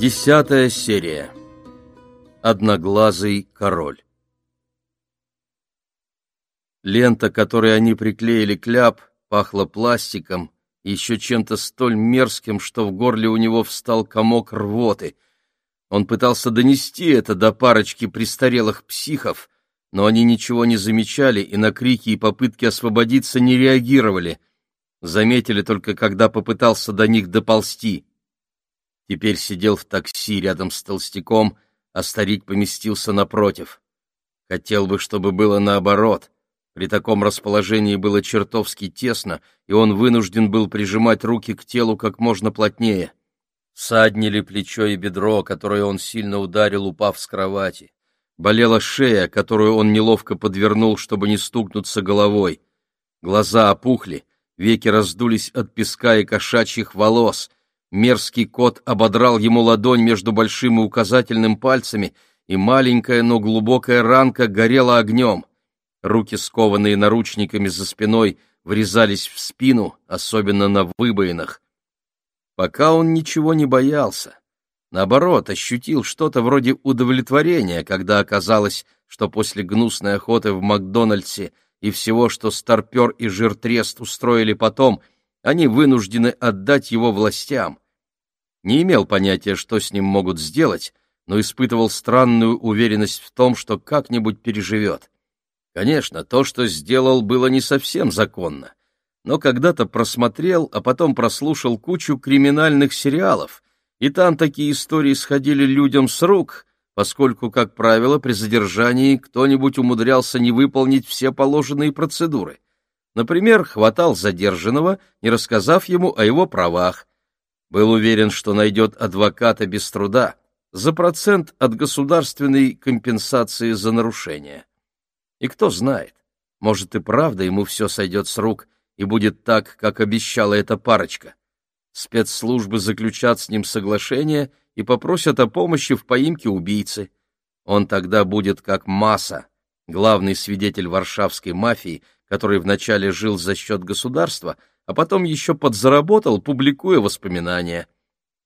Десятая серия. Одноглазый король. Лента, которой они приклеили кляп, пахла пластиком и еще чем-то столь мерзким, что в горле у него встал комок рвоты. Он пытался донести это до парочки престарелых психов, но они ничего не замечали и на крики и попытки освободиться не реагировали. Заметили только, когда попытался до них доползти. Теперь сидел в такси рядом с толстяком, а старик поместился напротив. Хотел бы, чтобы было наоборот. При таком расположении было чертовски тесно, и он вынужден был прижимать руки к телу как можно плотнее. Саднили плечо и бедро, которое он сильно ударил, упав с кровати. Болела шея, которую он неловко подвернул, чтобы не стукнуться головой. Глаза опухли, веки раздулись от песка и кошачьих волос. Мерзкий кот ободрал ему ладонь между большим и указательным пальцами, и маленькая, но глубокая ранка горела огнем. Руки, скованные наручниками за спиной, врезались в спину, особенно на выбоинах. Пока он ничего не боялся. Наоборот, ощутил что-то вроде удовлетворения, когда оказалось, что после гнусной охоты в Макдональдсе и всего, что старпер и жиртрест устроили потом, они вынуждены отдать его властям. Не имел понятия, что с ним могут сделать, но испытывал странную уверенность в том, что как-нибудь переживет. Конечно, то, что сделал, было не совсем законно, но когда-то просмотрел, а потом прослушал кучу криминальных сериалов — и там такие истории сходили людям с рук, поскольку, как правило, при задержании кто-нибудь умудрялся не выполнить все положенные процедуры. Например, хватал задержанного, не рассказав ему о его правах. Был уверен, что найдет адвоката без труда, за процент от государственной компенсации за нарушение. И кто знает, может и правда ему все сойдет с рук и будет так, как обещала эта парочка. Спецслужбы заключат с ним соглашение и попросят о помощи в поимке убийцы. Он тогда будет как Масса, главный свидетель варшавской мафии, который вначале жил за счет государства, а потом еще подзаработал, публикуя воспоминания.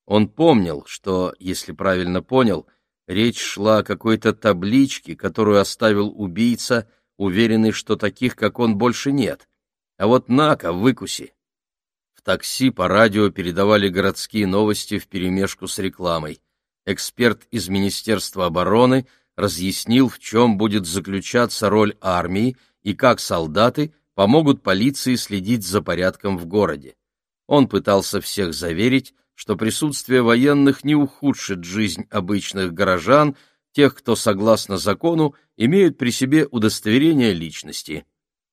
Он помнил, что, если правильно понял, речь шла о какой-то табличке, которую оставил убийца, уверенный, что таких, как он, больше нет. А вот на-ка, выкуси такси по радио передавали городские новости вперемешку с рекламой. Эксперт из Министерства обороны разъяснил, в чем будет заключаться роль армии и как солдаты помогут полиции следить за порядком в городе. Он пытался всех заверить, что присутствие военных не ухудшит жизнь обычных горожан, тех, кто, согласно закону, имеют при себе удостоверение личности.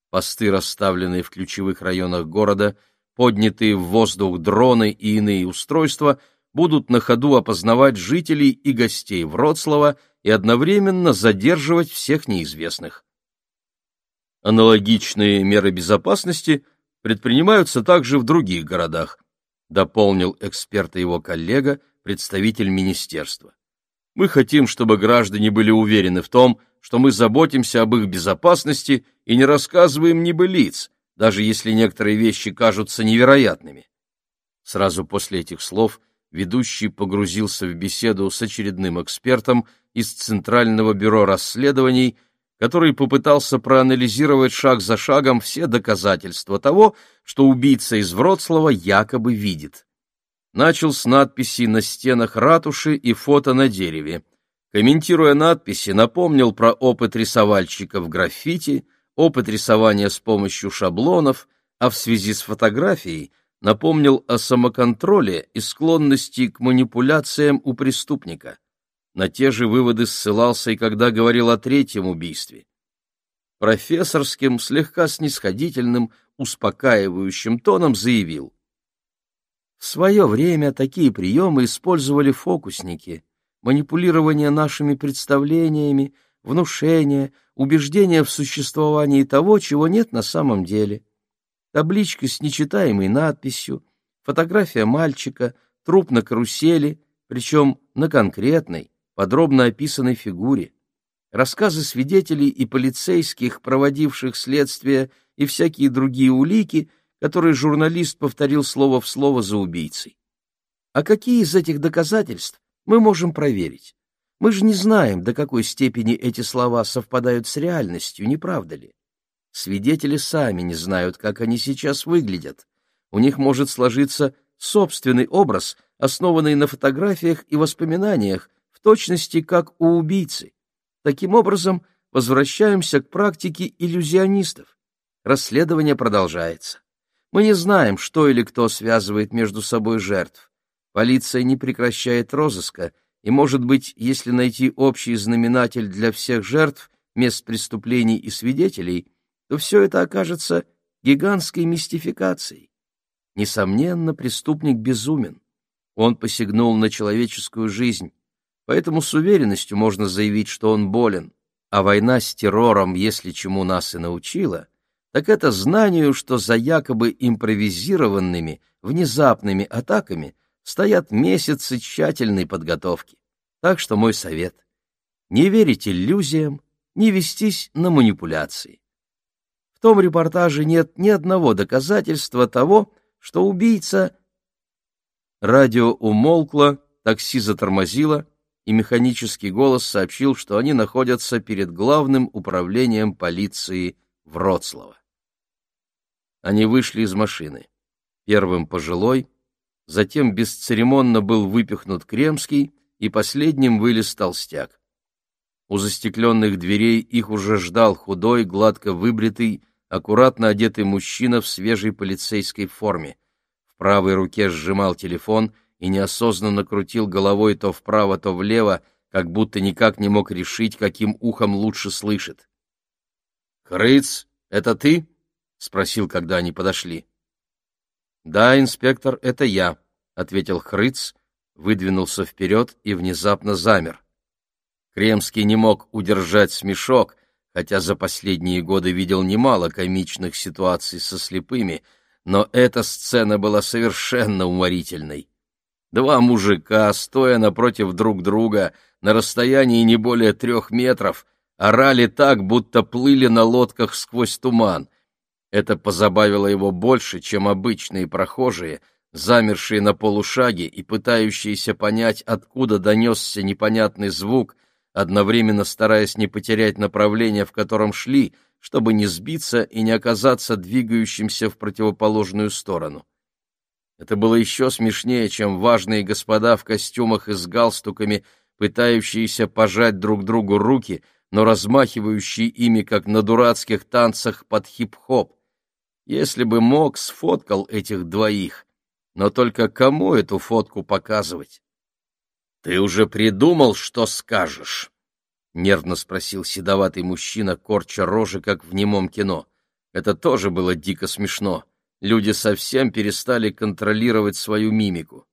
Посты, расставленные в ключевых районах города, поднятые в воздух дроны и иные устройства будут на ходу опознавать жителей и гостей Вроцлава и одновременно задерживать всех неизвестных. Аналогичные меры безопасности предпринимаются также в других городах, дополнил эксперт и его коллега, представитель министерства. Мы хотим, чтобы граждане были уверены в том, что мы заботимся об их безопасности и не рассказываем небылиц, даже если некоторые вещи кажутся невероятными. Сразу после этих слов ведущий погрузился в беседу с очередным экспертом из Центрального бюро расследований, который попытался проанализировать шаг за шагом все доказательства того, что убийца из Вроцлава якобы видит. Начал с надписей на стенах ратуши и фото на дереве. Комментируя надписи, напомнил про опыт рисовальщика в граффити — опыт рисования с помощью шаблонов, а в связи с фотографией напомнил о самоконтроле и склонности к манипуляциям у преступника. На те же выводы ссылался и когда говорил о третьем убийстве. Профессорским, слегка снисходительным, успокаивающим тоном заявил. В свое время такие приемы использовали фокусники. Манипулирование нашими представлениями — внушение, убеждение в существовании того, чего нет на самом деле. Табличка с нечитаемой надписью, фотография мальчика, труп на карусели, причем на конкретной, подробно описанной фигуре, рассказы свидетелей и полицейских, проводивших следствие, и всякие другие улики, которые журналист повторил слово в слово за убийцей. А какие из этих доказательств Мы можем проверить. Мы же не знаем, до какой степени эти слова совпадают с реальностью, не правда ли? Свидетели сами не знают, как они сейчас выглядят. У них может сложиться собственный образ, основанный на фотографиях и воспоминаниях, точности как у убийцы. Таким образом, возвращаемся к практике иллюзионистов. Расследование продолжается. Мы не знаем, что или кто связывает между собой жертв. Полиция не прекращает розыска, и, может быть, если найти общий знаменатель для всех жертв, мест преступлений и свидетелей, то все это окажется гигантской мистификацией. Несомненно, преступник безумен. Он посягнул на человеческую жизнь, поэтому с уверенностью можно заявить, что он болен. А война с террором, если чему нас и научила, так это знанию, что за якобы импровизированными, внезапными атаками стоят месяцы тщательной подготовки. Так что мой совет — не верить иллюзиям, не вестись на манипуляции. В том репортаже нет ни одного доказательства того, что убийца... Радио умолкло, такси затормозило, и механический голос сообщил, что они находятся перед главным управлением полиции Вроцлава. Они вышли из машины. Первым пожилой, затем бесцеремонно был выпихнут Кремский, и последним вылез толстяк. У застекленных дверей их уже ждал худой, гладко выбритый, аккуратно одетый мужчина в свежей полицейской форме. В правой руке сжимал телефон и неосознанно крутил головой то вправо, то влево, как будто никак не мог решить, каким ухом лучше слышит. «Хрыц, это ты?» — спросил, когда они подошли. — Да, инспектор, это я, — ответил Хрыц, выдвинулся вперед и внезапно замер. Кремский не мог удержать смешок, хотя за последние годы видел немало комичных ситуаций со слепыми, но эта сцена была совершенно уморительной. Два мужика, стоя напротив друг друга на расстоянии не более трех метров, орали так, будто плыли на лодках сквозь туман — это позабавило его больше, чем обычные прохожие, замершие на полушаге и пытающиеся понять, откуда донесся непонятный звук, одновременно стараясь не потерять направление, в котором шли, чтобы не сбиться и не оказаться двигающимся в противоположную сторону. Это было еще смешнее, чем важные господа в костюмах и с галстуками, пытающиеся пожать друг другу руки, но размахивающие ими, как на дурацких танцах под хип-хоп. Если бы мог, сфоткал этих двоих. Но только кому эту фотку показывать? — Ты уже придумал, что скажешь? — нервно спросил седоватый мужчина, корча рожи, как в немом кино. Это тоже было дико смешно. Люди совсем перестали контролировать свою мимику.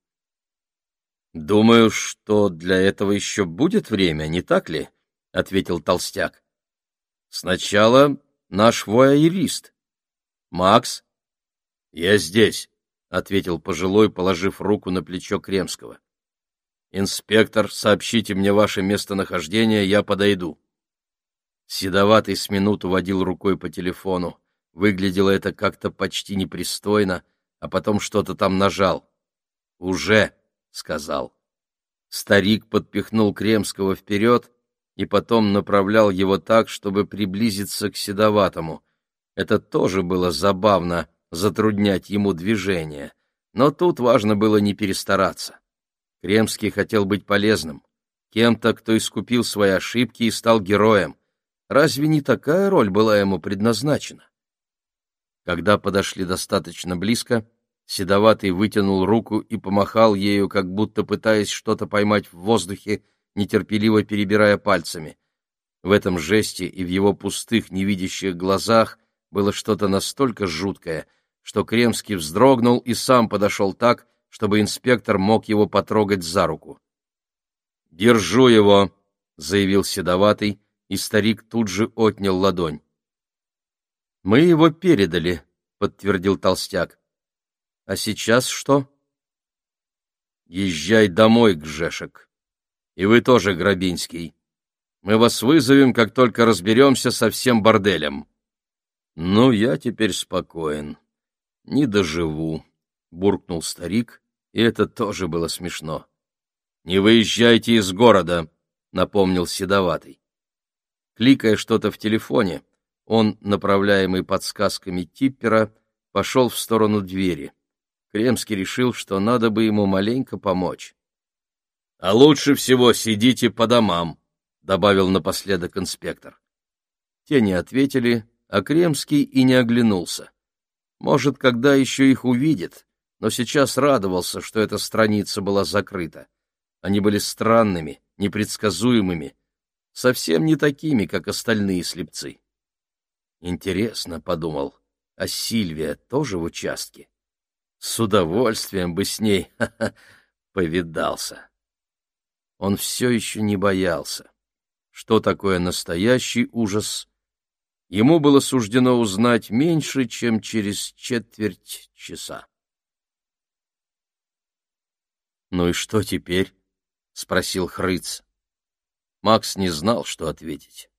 — Думаю, что для этого еще будет время, не так ли? — ответил толстяк. — Сначала наш вояерист. «Макс?» «Я здесь», — ответил пожилой, положив руку на плечо Кремского. «Инспектор, сообщите мне ваше местонахождение, я подойду». Седоватый с минуту водил рукой по телефону. Выглядело это как-то почти непристойно, а потом что-то там нажал. «Уже», — сказал. Старик подпихнул Кремского вперед и потом направлял его так, чтобы приблизиться к Седоватому. Это тоже было забавно, затруднять ему движение. Но тут важно было не перестараться. Кремский хотел быть полезным, кем-то, кто искупил свои ошибки и стал героем. Разве не такая роль была ему предназначена? Когда подошли достаточно близко, Седоватый вытянул руку и помахал ею, как будто пытаясь что-то поймать в воздухе, нетерпеливо перебирая пальцами. В этом жесте и в его пустых невидящих глазах было что-то настолько жуткое, что Кремский вздрогнул и сам подошел так, чтобы инспектор мог его потрогать за руку. «Держу его», — заявил Седоватый, и старик тут же отнял ладонь. «Мы его передали», — подтвердил Толстяк. «А сейчас что?» «Езжай домой, Гжешек. И вы тоже, Грабинский. Мы вас вызовем, как только разберемся со всем борделем». «Ну, я теперь спокоен. Не доживу», — буркнул старик, и это тоже было смешно. «Не выезжайте из города», — напомнил Седоватый. Кликая что-то в телефоне, он, направляемый подсказками Типпера, пошел в сторону двери. Кремский решил, что надо бы ему маленько помочь. «А лучше всего сидите по домам», — добавил напоследок инспектор. Те не ответили, а Кремский и не оглянулся. Может, когда еще их увидит, но сейчас радовался, что эта страница была закрыта. Они были странными, непредсказуемыми, совсем не такими, как остальные слепцы. Интересно, — подумал, — а Сильвия тоже в участке? С удовольствием бы с ней повидался. Он все еще не боялся. Что такое настоящий ужас? Ему было суждено узнать меньше, чем через четверть часа. «Ну и что теперь?» — спросил Хрыц. Макс не знал, что ответить.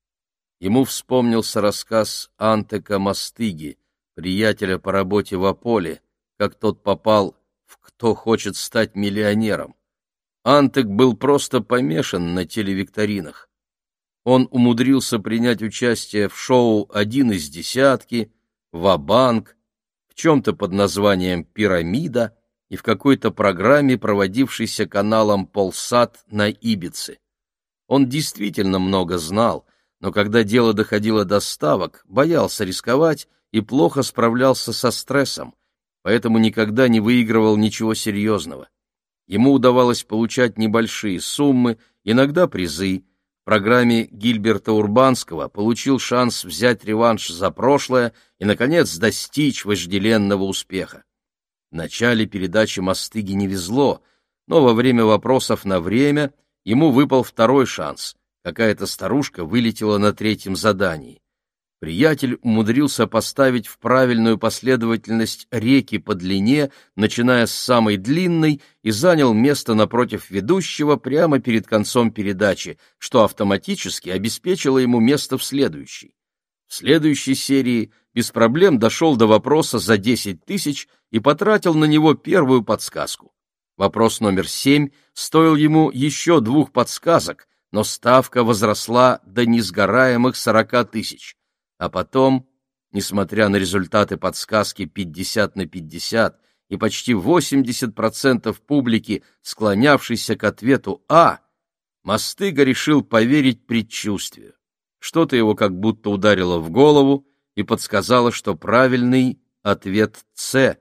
Ему вспомнился рассказ Антека Мастыги, приятеля по работе в Аполе, как тот попал в «Кто хочет стать миллионером». Антек был просто помешан на телевикторинах. Он умудрился принять участие в шоу «Один из десятки», «Ва-банк», в чем-то под названием «Пирамида», и в какой-то программе, проводившейся каналом «Полсат» на Ибице. Он действительно много знал, но когда дело доходило до ставок, боялся рисковать и плохо справлялся со стрессом, поэтому никогда не выигрывал ничего серьезного. Ему удавалось получать небольшие суммы, иногда призы. В программе Гильберта Урбанского получил шанс взять реванш за прошлое и, наконец, достичь вожделенного успеха. В начале передачи Мастыги не везло, но во время вопросов на время ему выпал второй шанс. Какая-то старушка вылетела на третьем задании. Приятель умудрился поставить в правильную последовательность реки по длине, начиная с самой длинной, и занял место напротив ведущего прямо перед концом передачи, что автоматически обеспечило ему место в следующей. В следующей серии без проблем дошел до вопроса за 10 тысяч и потратил на него первую подсказку. Вопрос номер семь стоил ему еще двух подсказок, но ставка возросла до несгораемых 40 тысяч. А потом, несмотря на результаты подсказки 50 на 50 и почти 80% публики, склонявшейся к ответу «А», Мастыга решил поверить предчувствию. Что-то его как будто ударило в голову и подсказало, что правильный ответ «С».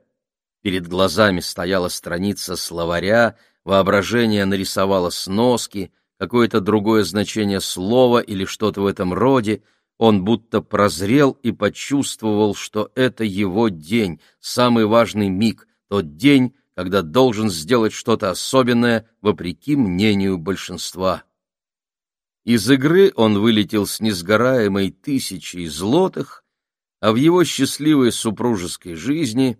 Перед глазами стояла страница словаря, воображение нарисовало сноски, какое-то другое значение слова или что-то в этом роде, он будто прозрел и почувствовал, что это его день, самый важный миг, тот день, когда должен сделать что-то особенное, вопреки мнению большинства. Из игры он вылетел с несгораемой тысячей злотых, а в его счастливой супружеской жизни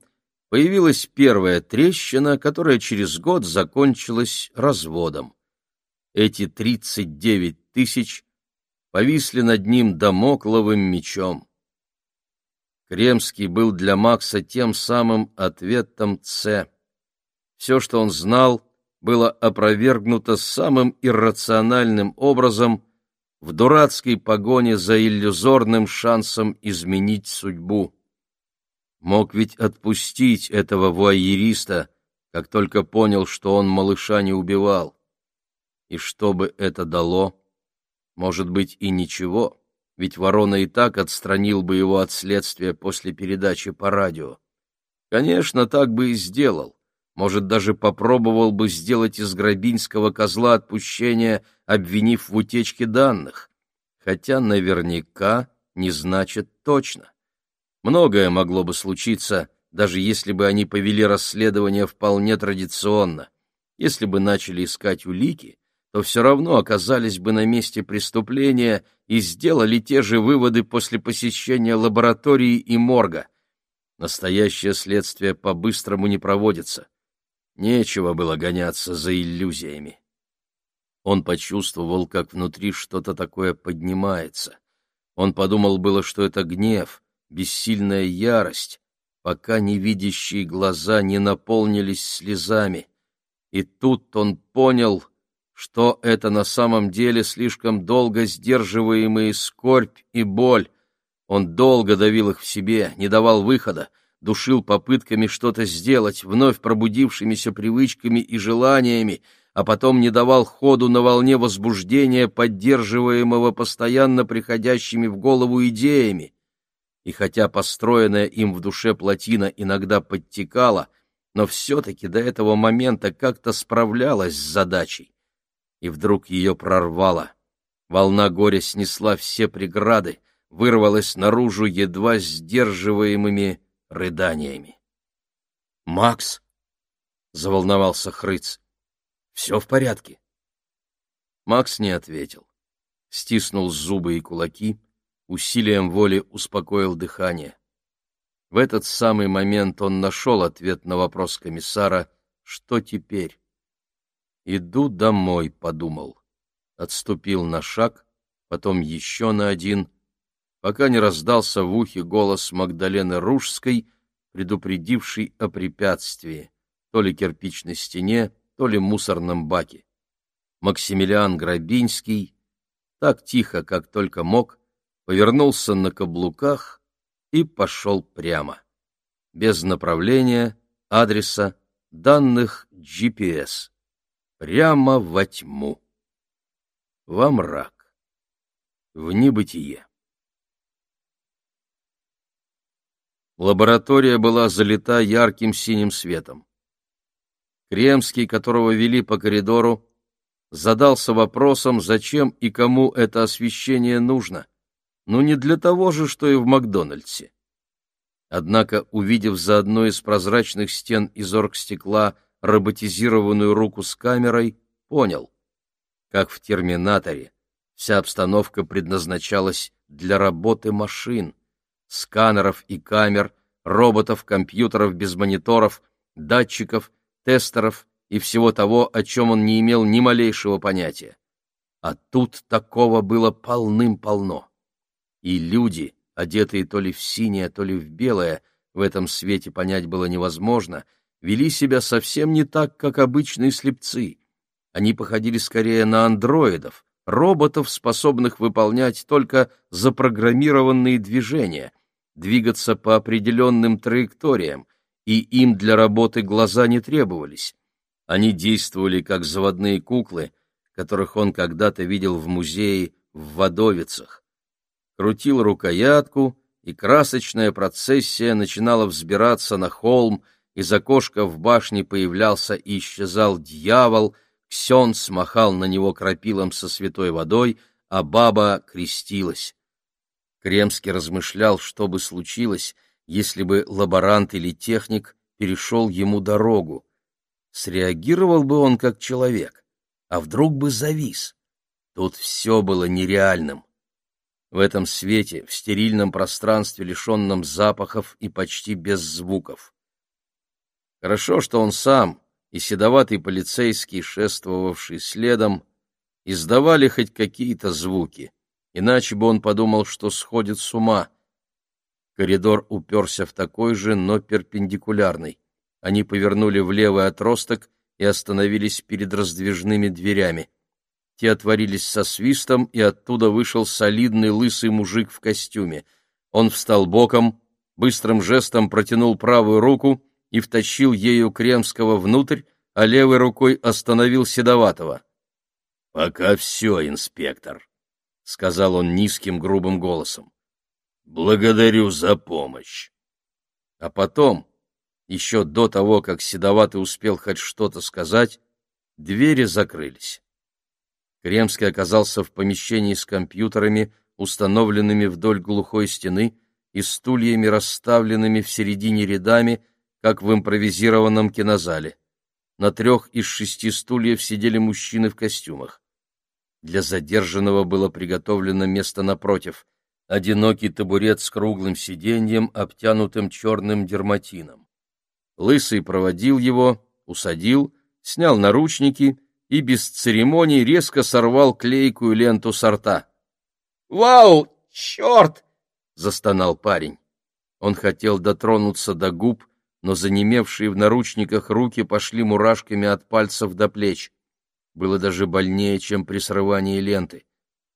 появилась первая трещина, которая через год закончилась разводом. Эти тридцать девять тысяч повисли над ним домокловым мечом. Кремский был для Макса тем самым ответом «Ц». Все, что он знал, было опровергнуто самым иррациональным образом в дурацкой погоне за иллюзорным шансом изменить судьбу. Мог ведь отпустить этого вуайериста, как только понял, что он малыша не убивал. И что бы это дало? Может быть, и ничего, ведь Ворона и так отстранил бы его от следствия после передачи по радио. Конечно, так бы и сделал может, даже попробовал бы сделать из Грабинского козла отпущения, обвинив в утечке данных. Хотя наверняка не значит точно. Многое могло бы случиться, даже если бы они повели расследование вполне традиционно. Если бы начали искать улики, то все равно оказались бы на месте преступления и сделали те же выводы после посещения лаборатории и морга. Настоящее следствие по-быстрому не проводится. Нечего было гоняться за иллюзиями. Он почувствовал, как внутри что-то такое поднимается. Он подумал было, что это гнев, бессильная ярость, пока невидящие глаза не наполнились слезами. И тут он понял, что это на самом деле слишком долго сдерживаемые скорбь и боль. Он долго давил их в себе, не давал выхода, душил попытками что-то сделать, вновь пробудившимися привычками и желаниями, а потом не давал ходу на волне возбуждения, поддерживаемого постоянно приходящими в голову идеями. И хотя построенная им в душе плотина иногда подтекала, но все-таки до этого момента как-то справлялась с задачей и вдруг ее прорвало. Волна горя снесла все преграды, вырвалась наружу едва сдерживаемыми рыданиями. «Макс!» — заволновался Хрыц. «Все в порядке?» Макс не ответил. Стиснул зубы и кулаки, усилием воли успокоил дыхание. В этот самый момент он нашел ответ на вопрос комиссара «Что теперь?». «Иду домой», — подумал. Отступил на шаг, потом еще на один, пока не раздался в ухе голос Магдалены Ружской, предупредивший о препятствии, то ли кирпичной стене, то ли мусорном баке. Максимилиан Грабинский, так тихо, как только мог, повернулся на каблуках и пошел прямо, без направления, адреса, данных GPS прямо во тьму, во мрак, в небытие. Лаборатория была залита ярким синим светом. Кремский, которого вели по коридору, задался вопросом, зачем и кому это освещение нужно. Ну, не для того же, что и в Макдональдсе. Однако, увидев за одной из прозрачных стен из оргстекла роботизированную руку с камерой, понял, как в «Терминаторе» вся обстановка предназначалась для работы машин, сканеров и камер, роботов, компьютеров без мониторов, датчиков, тестеров и всего того, о чем он не имел ни малейшего понятия. А тут такого было полным-полно. И люди, одетые то ли в синее, то ли в белое, в этом свете понять было невозможно — вели себя совсем не так, как обычные слепцы. Они походили скорее на андроидов, роботов, способных выполнять только запрограммированные движения, двигаться по определенным траекториям, и им для работы глаза не требовались. Они действовали как заводные куклы, которых он когда-то видел в музее в Водовицах. Крутил рукоятку, и красочная процессия начинала взбираться на холм, из окошка в башне появлялся и исчезал дьявол, Ксен смахал на него крапилом со святой водой, а баба крестилась. Кремский размышлял, что бы случилось, если бы лаборант или техник перешел ему дорогу. Среагировал бы он как человек, а вдруг бы завис. Тут все было нереальным. В этом свете, в стерильном пространстве, лишенном запахов и почти без звуков. Хорошо, что он сам и седоватый полицейский, шествовавший следом, издавали хоть какие-то звуки, иначе бы он подумал, что сходит с ума. Коридор уперся в такой же, но перпендикулярный. Они повернули в левый отросток и остановились перед раздвижными дверями. Те отворились со свистом, и оттуда вышел солидный лысый мужик в костюме. Он встал боком, быстрым жестом протянул правую руку — и втащил ею Кремского внутрь, а левой рукой остановил Седоватого. — Пока все, инспектор, — сказал он низким грубым голосом. — Благодарю за помощь. А потом, еще до того, как Седоватый успел хоть что-то сказать, двери закрылись. Кремский оказался в помещении с компьютерами, установленными вдоль глухой стены, и стульями, расставленными в середине рядами, как в импровизированном кинозале. На трех из шести стульев сидели мужчины в костюмах. Для задержанного было приготовлено место напротив — одинокий табурет с круглым сиденьем, обтянутым черным дерматином. Лысый проводил его, усадил, снял наручники и без церемоний резко сорвал клейкую ленту с рта. «Вау, черт!» — застонал парень. Он хотел дотронуться до губ, но занемевшие в наручниках руки пошли мурашками от пальцев до плеч. было даже больнее, чем при срывании ленты.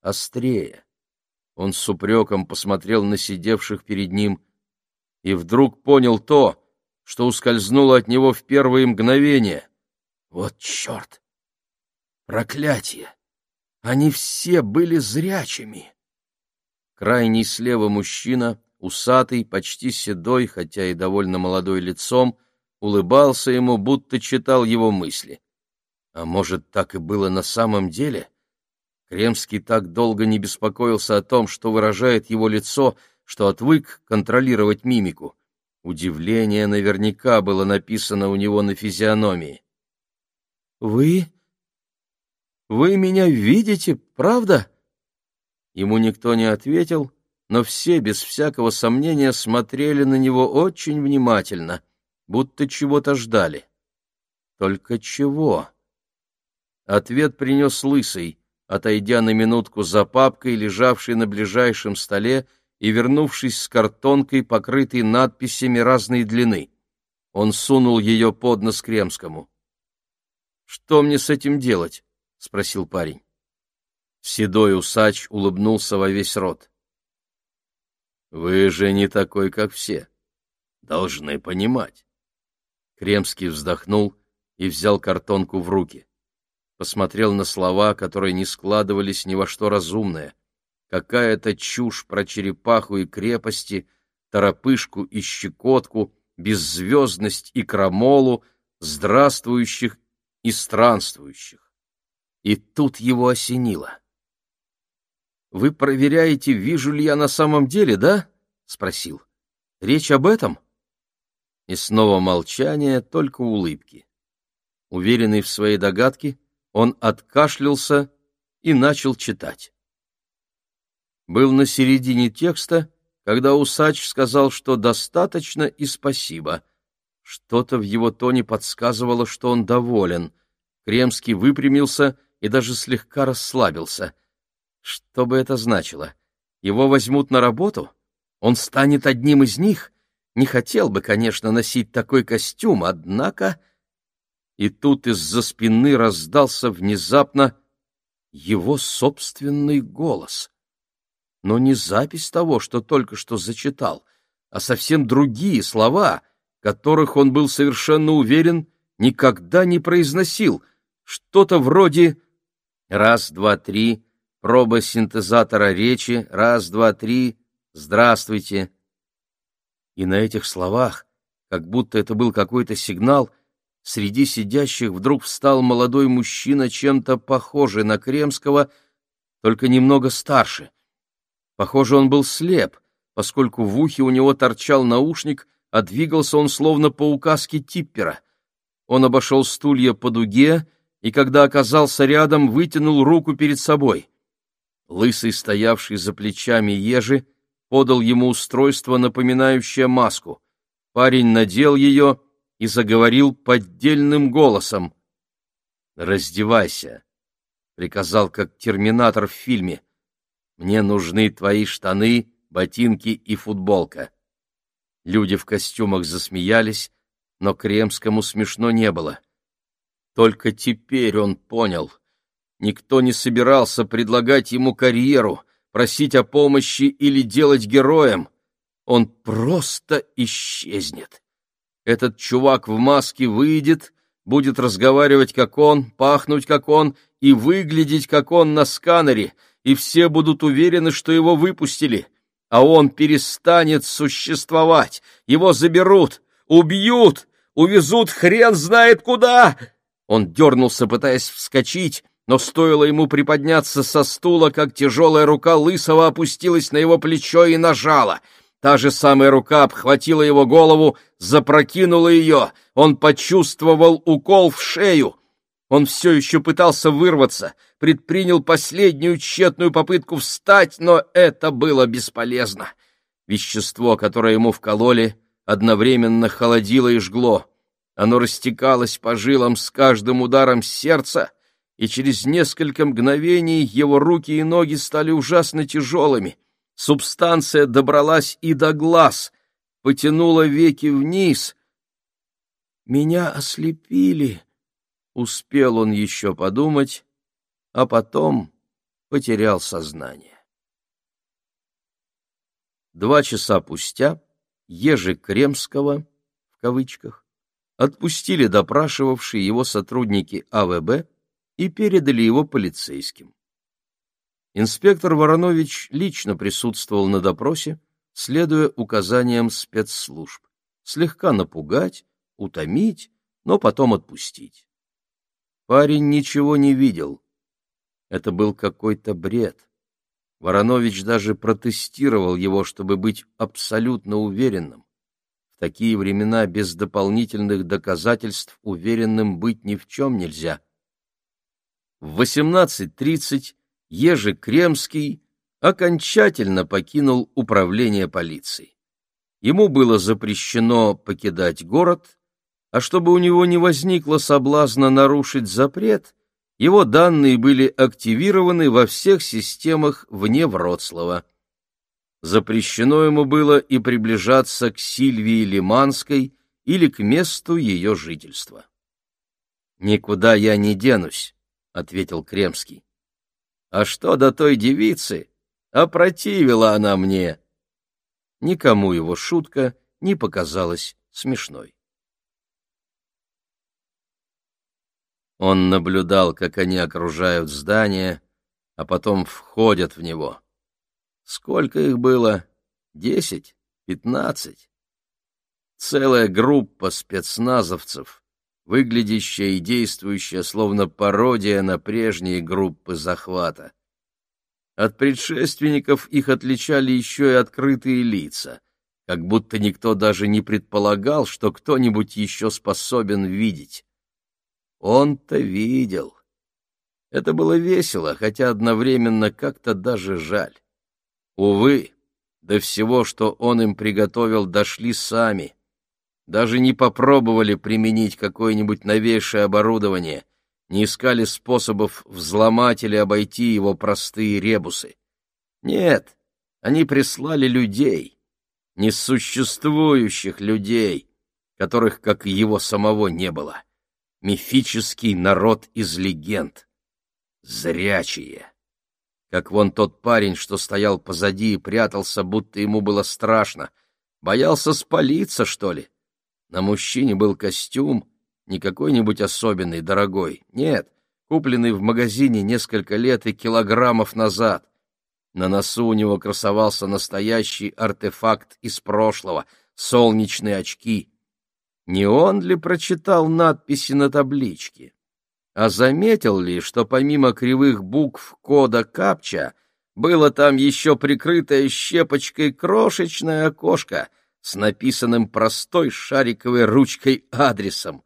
Острее. Он с упреком посмотрел на сидевших перед ним и вдруг понял то, что ускользнуло от него в первые мгновения. Вот черт! Проклятие! Они все были зрячими. Крайний слева мужчина, усатый, почти седой, хотя и довольно молодой лицом, улыбался ему, будто читал его мысли. А может, так и было на самом деле? Кремский так долго не беспокоился о том, что выражает его лицо, что отвык контролировать мимику. Удивление наверняка было написано у него на физиономии. «Вы? Вы меня видите, правда?» Ему никто не ответил, но все, без всякого сомнения, смотрели на него очень внимательно, будто чего-то ждали. Только чего? Ответ принес Лысый, отойдя на минутку за папкой, лежавшей на ближайшем столе, и вернувшись с картонкой, покрытой надписями разной длины. Он сунул ее под нос Кремскому. «Что мне с этим делать?» — спросил парень. Седой усач улыбнулся во весь рот. «Вы же не такой, как все. Должны понимать». Кремский вздохнул и взял картонку в руки. Посмотрел на слова, которые не складывались ни во что разумное — какая-то чушь про черепаху и крепости, торопышку и щекотку, беззвездность и крамолу, здравствующих и странствующих. И тут его осенило. «Вы проверяете, вижу ли я на самом деле, да?» — спросил. «Речь об этом?» И снова молчание, только улыбки. Уверенный в своей догадке, он откашлялся и начал читать был на середине текста, когда усач сказал, что достаточно и спасибо. Что-то в его тоне подсказывало, что он доволен. Кремский выпрямился и даже слегка расслабился. Что бы это значило? Его возьмут на работу? Он станет одним из них? Не хотел бы, конечно, носить такой костюм, однако... И тут из-за спины раздался внезапно его собственный голос но не запись того, что только что зачитал, а совсем другие слова, которых он был совершенно уверен, никогда не произносил, что-то вроде «раз, два, три», проба синтезатора речи, раз, два, три, здравствуйте. И на этих словах, как будто это был какой-то сигнал, среди сидящих вдруг встал молодой мужчина, чем-то похожий на Кремского, только немного старше — Похоже, он был слеп, поскольку в ухе у него торчал наушник, а двигался он словно по указке Типпера. Он обошел стулья по дуге и, когда оказался рядом, вытянул руку перед собой. Лысый, стоявший за плечами ежи, подал ему устройство, напоминающее маску. Парень надел ее и заговорил поддельным голосом. «Раздевайся», — приказал как терминатор в фильме. Мне нужны твои штаны, ботинки и футболка. Люди в костюмах засмеялись, но Кремскому смешно не было. Только теперь он понял. Никто не собирался предлагать ему карьеру, просить о помощи или делать героем. Он просто исчезнет. Этот чувак в маске выйдет, будет разговаривать как он, пахнуть как он и выглядеть как он на сканере — и все будут уверены, что его выпустили, а он перестанет существовать, его заберут, убьют, увезут хрен знает куда. Он дернулся, пытаясь вскочить, но стоило ему приподняться со стула, как тяжелая рука Лысого опустилась на его плечо и нажала. Та же самая рука обхватила его голову, запрокинула ее. Он почувствовал укол в шею. Он все еще пытался вырваться, предпринял последнюю тщетную попытку встать, но это было бесполезно. Вещество, которое ему вкололи, одновременно холодило и жгло. Оно растекалось по жилам с каждым ударом сердца, и через несколько мгновений его руки и ноги стали ужасно тяжелыми. Субстанция добралась и до глаз, потянула веки вниз. «Меня ослепили», успел он еще подумать, а потом потерял сознание. Два часа пустя Ежи Кремского, в кавычках, отпустили допрашивавшие его сотрудники АВБ и передали его полицейским. Инспектор Воронович лично присутствовал на допросе, следуя указаниям спецслужб. Слегка напугать, утомить, но потом отпустить. Парень ничего не видел. Это был какой-то бред. Воронович даже протестировал его, чтобы быть абсолютно уверенным. В такие времена без дополнительных доказательств уверенным быть ни в чем нельзя. В 18.30 Ежи Кремский окончательно покинул управление полиции. Ему было запрещено покидать город, а чтобы у него не возникло соблазна нарушить запрет, его данные были активированы во всех системах вне Вроцлава. Запрещено ему было и приближаться к Сильвии Лиманской или к месту ее жительства. «Никуда я не денусь», — ответил Кремский. «А что до той девицы? Опротивила она мне!» Никому его шутка не показалась смешной. Он наблюдал, как они окружают здание, а потом входят в него. Сколько их было? Десять? Пятнадцать? Целая группа спецназовцев, выглядящая и действующая словно пародия на прежние группы захвата. От предшественников их отличали еще и открытые лица, как будто никто даже не предполагал, что кто-нибудь еще способен видеть. Он-то видел. Это было весело, хотя одновременно как-то даже жаль. Увы, до всего, что он им приготовил, дошли сами. Даже не попробовали применить какое-нибудь новейшее оборудование, не искали способов взломать или обойти его простые ребусы. Нет, они прислали людей, несуществующих людей, которых, как и его самого, не было мифический народ из легенд. Зрячие. Как вон тот парень, что стоял позади и прятался, будто ему было страшно. Боялся спалиться, что ли? На мужчине был костюм, не какой-нибудь особенный, дорогой. Нет, купленный в магазине несколько лет и килограммов назад. На носу у него красовался настоящий артефакт из прошлого — солнечные очки — не он ли прочитал надписи на табличке? А заметил ли, что помимо кривых букв кода капча было там еще прикрытое щепочкой крошечное окошко с написанным простой шариковой ручкой адресом?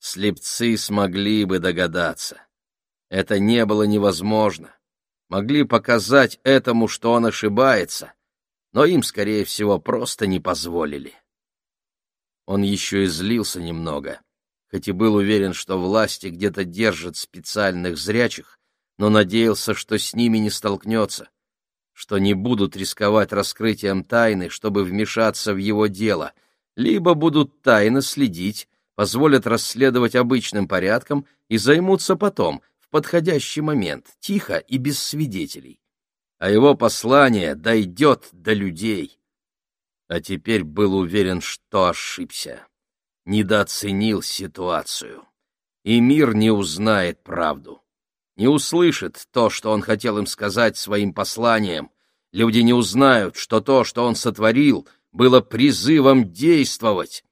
Слепцы смогли бы догадаться. Это не было невозможно. Могли показать этому, что он ошибается, но им, скорее всего, просто не позволили. Он еще и злился немного, хоть и был уверен, что власти где-то держат специальных зрячих, но надеялся, что с ними не столкнется, что не будут рисковать раскрытием тайны, чтобы вмешаться в его дело, либо будут тайно следить, позволят расследовать обычным порядком и займутся потом, в подходящий момент, тихо и без свидетелей. А его послание дойдет до людей а теперь был уверен, что ошибся, недооценил ситуацию. И мир не узнает правду, не услышит то, что он хотел им сказать своим посланием. Люди не узнают, что то, что он сотворил, было призывом действовать.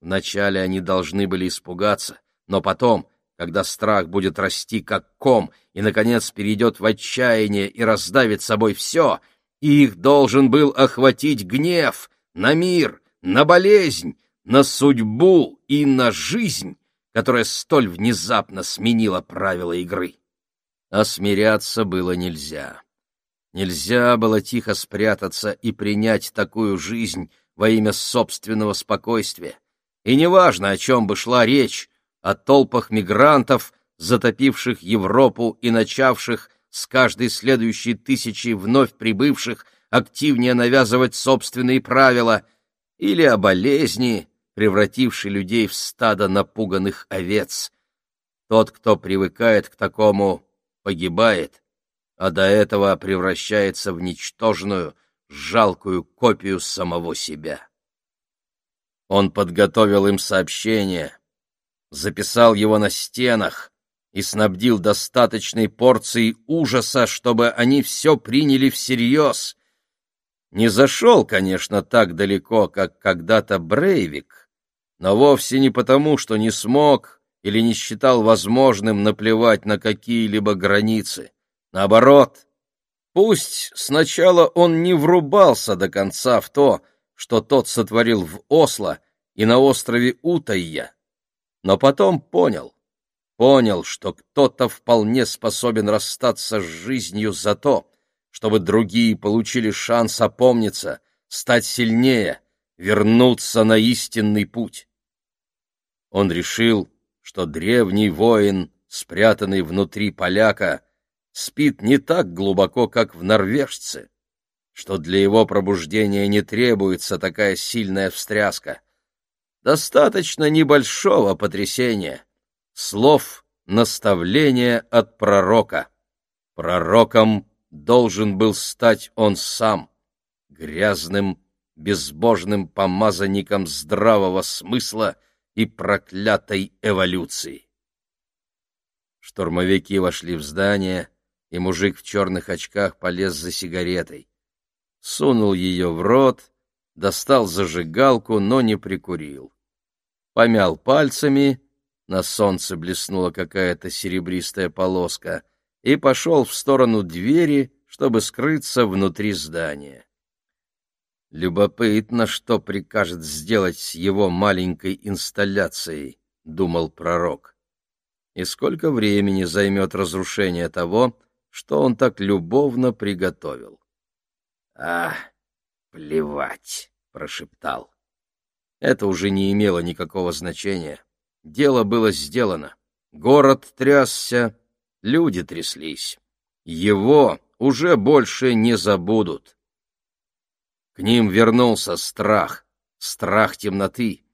Вначале они должны были испугаться, но потом, когда страх будет расти как ком и, наконец, перейдет в отчаяние и раздавит собой все, их должен был охватить гнев, на мир, на болезнь, на судьбу и на жизнь, которая столь внезапно сменила правила игры. А смиряться было нельзя. Нельзя было тихо спрятаться и принять такую жизнь во имя собственного спокойствия. И неважно, о чем бы шла речь, о толпах мигрантов, затопивших Европу и начавших с каждой следующей тысячи вновь прибывших активнее навязывать собственные правила, или о болезни, превратившей людей в стадо напуганных овец. Тот, кто привыкает к такому, погибает, а до этого превращается в ничтожную, жалкую копию самого себя. Он подготовил им сообщение, записал его на стенах и снабдил достаточной порцией ужаса, чтобы они все приняли всерьез. Не зашел, конечно, так далеко, как когда-то Брейвик, но вовсе не потому, что не смог или не считал возможным наплевать на какие-либо границы. Наоборот, пусть сначала он не врубался до конца в то, что тот сотворил в Осло и на острове Утайя, но потом понял, понял, что кто-то вполне способен расстаться с жизнью за то, чтобы другие получили шанс опомниться, стать сильнее, вернуться на истинный путь. Он решил, что древний воин, спрятанный внутри поляка, спит не так глубоко, как в норвежце, что для его пробуждения не требуется такая сильная встряска. Достаточно небольшого потрясения, слов наставления от пророка. Пророком должен был стать он сам, грязным, безбожным помазанником здравого смысла — и проклятой эволюции. Штурмовики вошли в здание, и мужик в черных очках полез за сигаретой. Сунул ее в рот, достал зажигалку, но не прикурил. Помял пальцами, на солнце блеснула какая-то серебристая полоска, и пошел в сторону двери, чтобы скрыться внутри здания. Любопытно, что прикажет сделать с его маленькой инсталляцией, думал пророк. И сколько времени займет разрушение того, что он так любовно приготовил. А, плевать, прошептал. Это уже не имело никакого значения. Дело было сделано. Город трясся, люди тряслись. Его уже больше не забудут. К ним вернулся страх, страх темноты,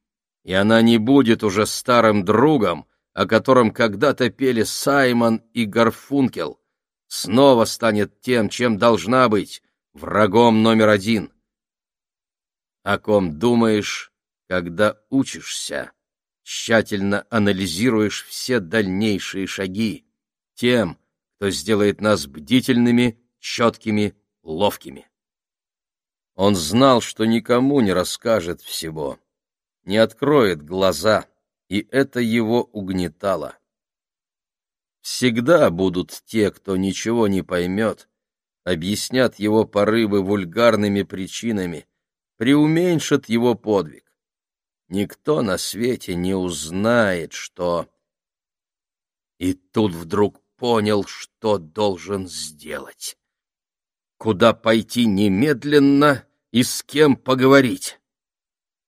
и она не будет уже старым другом, о котором когда-то пели Саймон и Гарфункел, снова станет тем, чем должна быть, врагом номер один. О ком думаешь, когда учишься, тщательно анализируешь все дальнейшие шаги, тем, кто сделает нас бдительными, четкими, ловкими. Он знал, что никому не расскажет всего, не откроет глаза, и это его угнетало. Всегда будут те, кто ничего не поймет, объяснят его порывы вульгарными причинами, преуменьшат его подвиг. Никто на свете не узнает, что... И тут вдруг понял, что должен сделать. Куда пойти немедленно и с кем поговорить.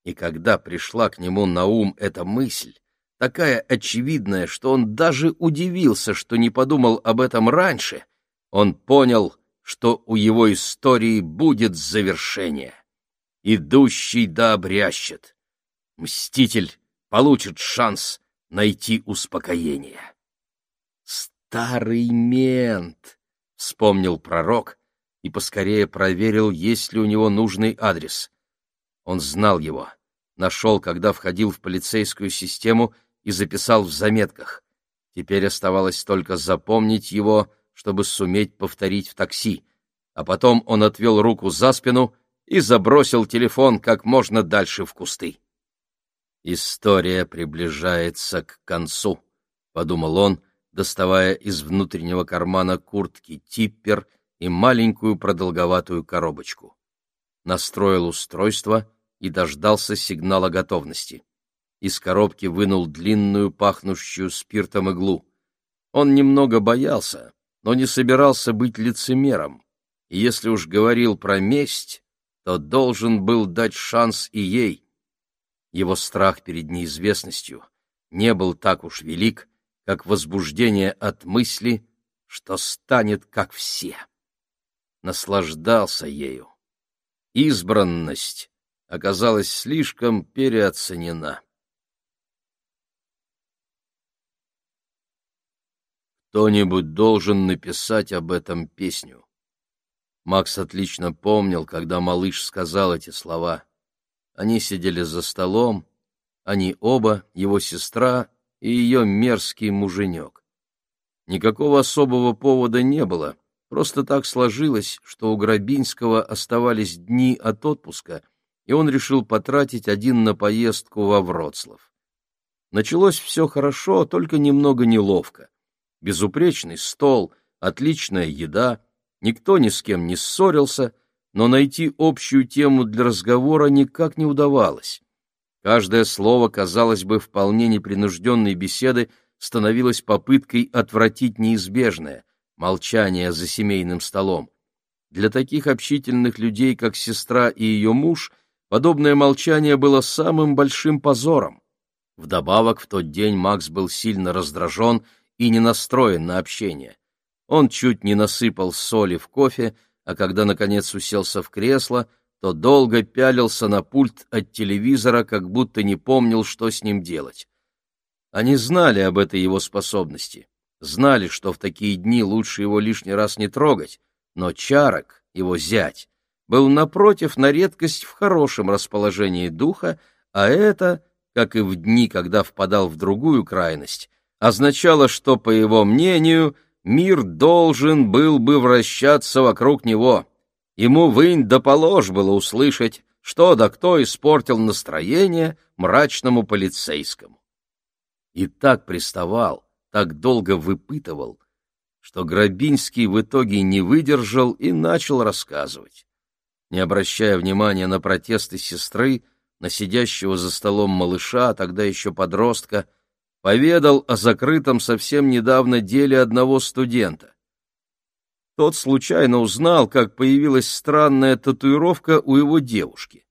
И когда пришла к нему на ум эта мысль, такая очевидная, что он даже удивился, что не подумал об этом раньше, он понял, что у его истории будет завершение. Идущий да обрящет. Мститель получит шанс найти успокоение. «Старый мент!» — вспомнил пророк и поскорее проверил, есть ли у него нужный адрес. Он знал его, нашел, когда входил в полицейскую систему и записал в заметках. Теперь оставалось только запомнить его, чтобы суметь повторить в такси. А потом он отвел руку за спину и забросил телефон как можно дальше в кусты. «История приближается к концу», — подумал он, доставая из внутреннего кармана куртки типпер — и маленькую продолговатую коробочку. Настроил устройство и дождался сигнала готовности. Из коробки вынул длинную, пахнущую спиртом иглу. Он немного боялся, но не собирался быть лицемером. И если уж говорил про месть, то должен был дать шанс и ей. Его страх перед неизвестностью не был так уж велик, как возбуждение от мысли, что станет как все наслаждался ею. Избранность оказалась слишком переоценена. Кто-нибудь должен написать об этом песню. Макс отлично помнил, когда малыш сказал эти слова. Они сидели за столом, они оба, его сестра и ее мерзкий муженек. Никакого особого повода не было, просто так сложилось, что у Грабинского оставались дни от отпуска, и он решил потратить один на поездку во Вроцлав. Началось все хорошо, только немного неловко. Безупречный стол, отличная еда, никто ни с кем не ссорился, но найти общую тему для разговора никак не удавалось. Каждое слово, казалось бы, вполне непринужденной беседы становилось попыткой отвратить неизбежное — молчание за семейным столом. Для таких общительных людей, как сестра и ее муж, подобное молчание было самым большим позором. Вдобавок, в тот день Макс был сильно раздражен и не настроен на общение. Он чуть не насыпал соли в кофе, а когда, наконец, уселся в кресло, то долго пялился на пульт от телевизора, как будто не помнил, что с ним делать. Они знали об этой его способности, знали, что в такие дни лучше его лишний раз не трогать, но Чарок, его зять, был, напротив, на редкость в хорошем расположении духа, а это, как и в дни, когда впадал в другую крайность, означало, что, по его мнению, мир должен был бы вращаться вокруг него. Ему вынь да положь было услышать, что да кто испортил настроение мрачному полицейскому. И так приставал, так долго выпытывал, что Грабинский в итоге не выдержал и начал рассказывать. Не обращая внимания на протесты сестры, на сидящего за столом малыша, тогда еще подростка, поведал о закрытом совсем недавно деле одного студента. Тот случайно узнал, как появилась странная татуировка у его девушки.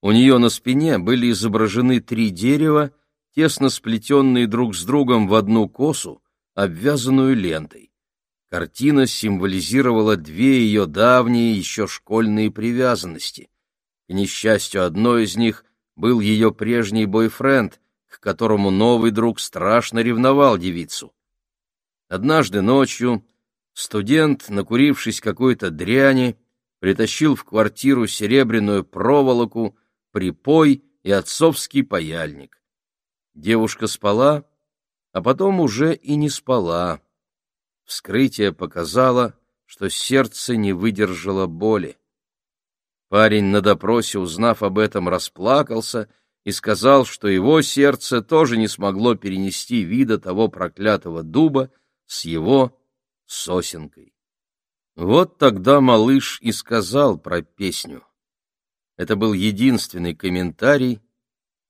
У нее на спине были изображены три дерева, тесно сплетенные друг с другом в одну косу, обвязанную лентой. Картина символизировала две ее давние еще школьные привязанности. К несчастью, одной из них был ее прежний бойфренд, к которому новый друг страшно ревновал девицу. Однажды ночью студент, накурившись какой-то дряни, притащил в квартиру серебряную проволоку, припой и отцовский паяльник. Девушка спала, а потом уже и не спала. Вскрытие показало, что сердце не выдержало боли. Парень на допросе, узнав об этом, расплакался и сказал, что его сердце тоже не смогло перенести вида того проклятого дуба с его сосенкой. Вот тогда малыш и сказал про песню. Это был единственный комментарий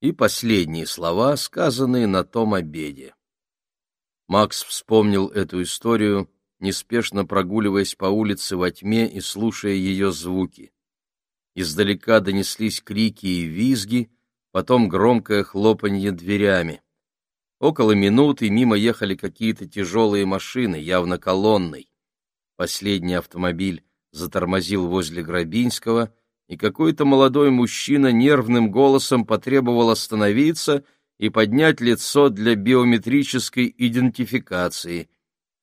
и последние слова, сказанные на том обеде. Макс вспомнил эту историю, неспешно прогуливаясь по улице во тьме и слушая ее звуки. Издалека донеслись крики и визги, потом громкое хлопанье дверями. Около минуты мимо ехали какие-то тяжелые машины, явно колонной. Последний автомобиль затормозил возле Грабинского, и какой-то молодой мужчина нервным голосом потребовал остановиться и поднять лицо для биометрической идентификации.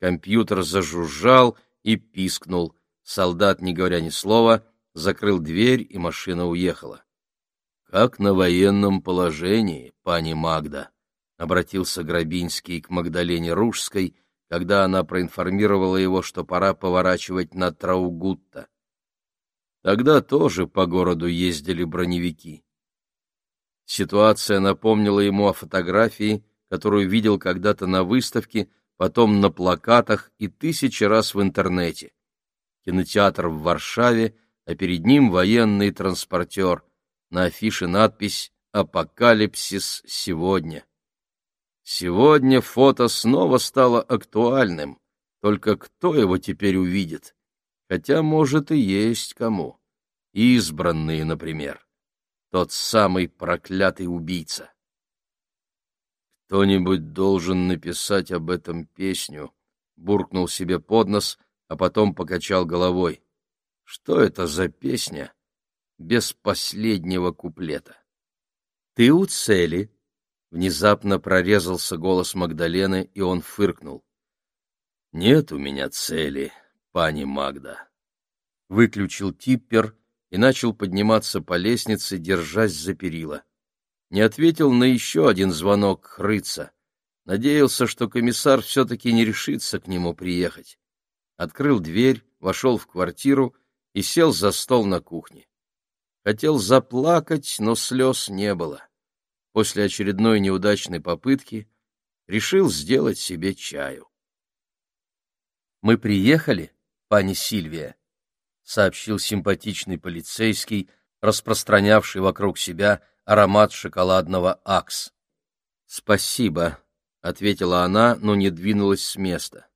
Компьютер зажужжал и пискнул. Солдат, не говоря ни слова, закрыл дверь, и машина уехала. «Как на военном положении, пани Магда», — обратился Грабинский к Магдалене Ружской, когда она проинформировала его, что пора поворачивать на Траугутта. Тогда тоже по городу ездили броневики. Ситуация напомнила ему о фотографии, которую видел когда-то на выставке, потом на плакатах и тысячи раз в интернете. Кинотеатр в Варшаве, а перед ним военный транспортер. На афише надпись «Апокалипсис сегодня». Сегодня фото снова стало актуальным, только кто его теперь увидит? Хотя, может, и есть кому. Избранные, например. Тот самый проклятый убийца. Кто-нибудь должен написать об этом песню, буркнул себе под нос, а потом покачал головой. Что это за песня без последнего куплета? Ты у цели. Внезапно прорезался голос Магдалены, и он фыркнул. Нет у меня цели, пани Магда. Выключил типпер и начал подниматься по лестнице, держась за перила. Не ответил на еще один звонок рыца. Надеялся, что комиссар все-таки не решится к нему приехать. Открыл дверь, вошел в квартиру и сел за стол на кухне. Хотел заплакать, но слез не было. После очередной неудачной попытки решил сделать себе чаю. «Мы приехали, пани Сильвия», — сообщил симпатичный полицейский, распространявший вокруг себя аромат шоколадного акс. «Спасибо», — ответила она, но не двинулась с места.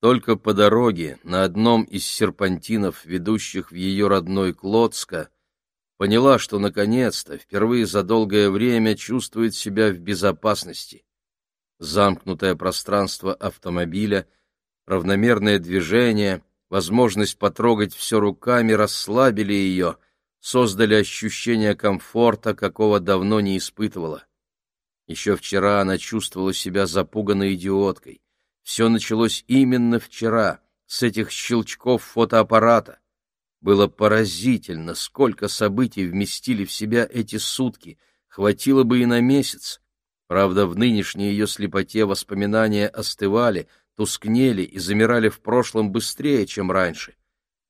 Только по дороге, на одном из серпантинов, ведущих в ее родной Клодско, поняла, что наконец-то, впервые за долгое время чувствует себя в безопасности. Замкнутое пространство автомобиля, равномерное движение, возможность потрогать все руками расслабили ее, создали ощущение комфорта, какого давно не испытывала. Еще вчера она чувствовала себя запуганной идиоткой. Все началось именно вчера, с этих щелчков фотоаппарата. Было поразительно, сколько событий вместили в себя эти сутки, хватило бы и на месяц. Правда, в нынешней ее слепоте воспоминания остывали, тускнели и замирали в прошлом быстрее, чем раньше.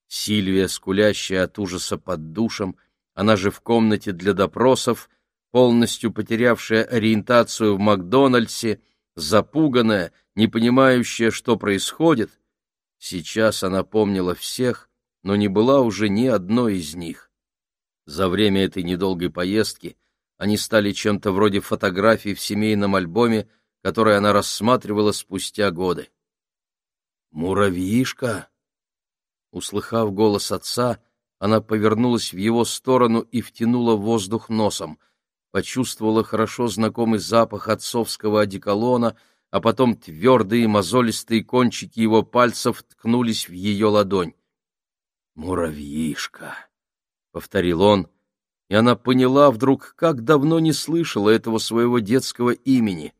Сильвия, скулящая от ужаса под душем, она же в комнате для допросов, полностью потерявшая ориентацию в Макдональдсе, запуганная, не понимающая, что происходит. Сейчас она помнила всех, но не была уже ни одной из них. За время этой недолгой поездки они стали чем-то вроде фотографий в семейном альбоме, который она рассматривала спустя годы. «Муравьишка!» Услыхав голос отца, она повернулась в его сторону и втянула воздух носом, почувствовала хорошо знакомый запах отцовского одеколона — а потом твердые мозолистые кончики его пальцев ткнулись в ее ладонь. «Муравьишка», — повторил он, и она поняла вдруг, как давно не слышала этого своего детского имени.